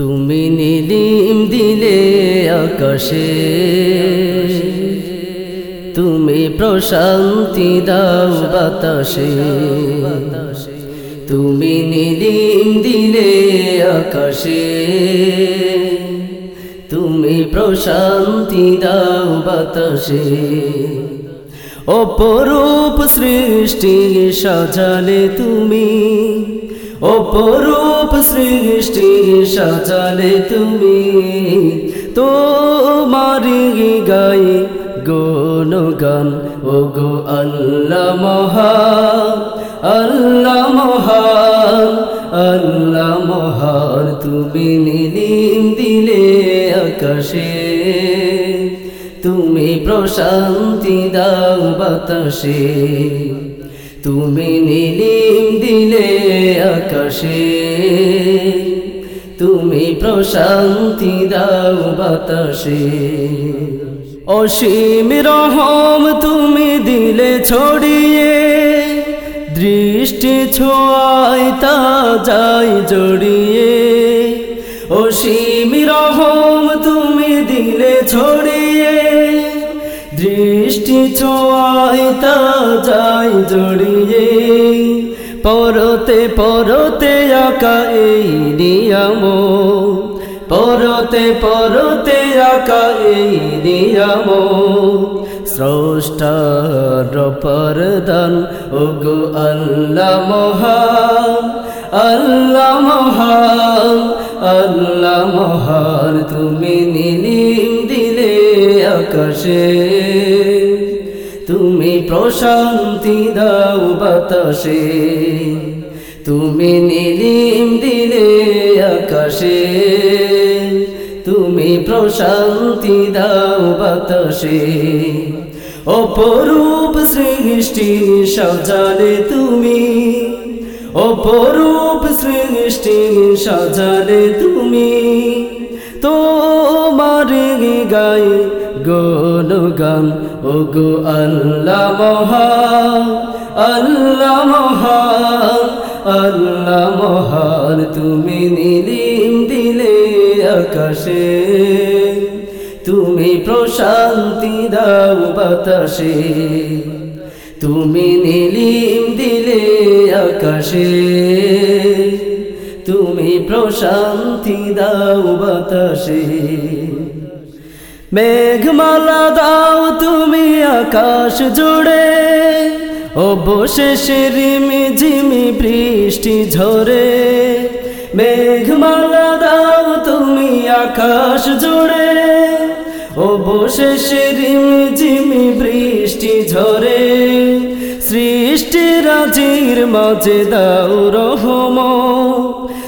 তুমি নীলিম দিলে আকাশে। তুমি প্রশান্তি দাও বাতাসে। তুমি নীলিম দিলে আকাশে। তুমি প্রশান্তি দাও বাতাসে। অপরূপ সৃষ্টি সাজালে তুমি। অপরূপ সৃষ্টি সাজালে তুমি। তোমারি গাই গোন গান ও গো আল্লাহ মহান আল্লাহ মহান আল্লাহ মহান, তুমি নীলিম দিলে আকাশে। তুমি প্রশান্তি দাও বাতাসে। তুমি নীলিম দিলে আকাশে, তুমি প্রশান্তি দাও বাতাসে। অসীম রহম তুমি দিলে ছড়িয়ে, দৃষ্টি ছোঁয়ায় তা যাই জড়িয়ে। অসীম রহম তুমি দিলে ছড়িয়ে, দৃষ্টি ছোঁয়ায় তা যাই জড়িয়ে। পরতে পরতে আঁকা এই নিয়ম। পরতে পরতে আঁকা এই নিয়ম। স্রষ্টার পরদান ও গো আল্লাহ মহান আল্লাহ মহান আল্লাহ মহান, তুমি নীলিম দিলে আকাশে। তুমি প্রশান্তি দাও বাতাসে, তুমি নীলিম দিলে আকাশে, তুমি প্রশান্তি দাও বাতাসে। অপরূপ সৃষ্টি সাজালে তুমি, অপরূপ সৃষ্টি সাজালে তুমি, তোমার গাই গোন গান ও গো আল্লাহ মহান আল্লাহ মহান আল্লাহ মহান, তুমি নীলিম দিলে আকাশে, তুমি প্রশান্তি দাও বাতাসে, তুমি নীলিম দিলে আকাশে, তুমি প্রশান্তি দাও বাতাসে। মেঘমালা দাও তুমি আকাশ জুড়ে। অবশেষে রিমি ঝিমি বৃষ্টি ঝরে। মেঘমালা দাও তুমি আকাশ জুড়ে। অবশেষে রিমি ঝিমি বৃষ্টি ঝরে। সৃষ্টি রাজির মাঝে দাও রহম।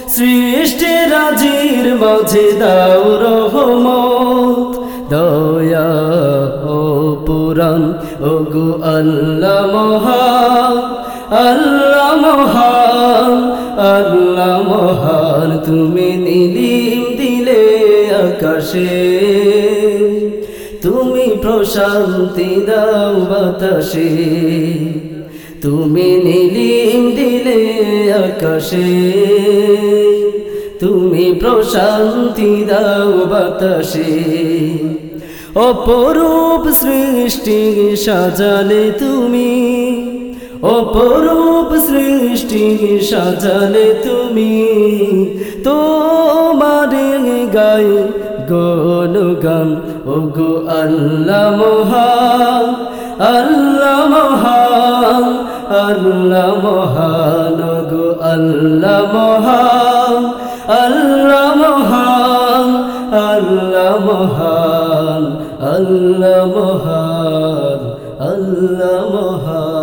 সৃষ্টি রাজির মাঝে দাও রহমত দয়া ও পুরাণ। ও আল্লাহ মহান আল্লাহ মহান আল্লাহ মহান, তুমি নীলিম দিলে আকাশে। তুমি প্রশান্তি দাও বাতাসে। তুমি নীলিম দিলে আকাশে। তুমি প্রশান্তি দাও বাতাসে। অপরূপ সৃষ্টি সাজালে তুমি। অপরূপ সৃষ্টি সাজালে তুমি। তোমার গায়ে গন গান ও গো আল্লাহ মহান আল্লাহ মহান আল্লাহ মহান গো আল্লাহ মহান আল্লাহ মহান, আল্লাহ মহান আল্লাহ মহান আল্লাহ মহান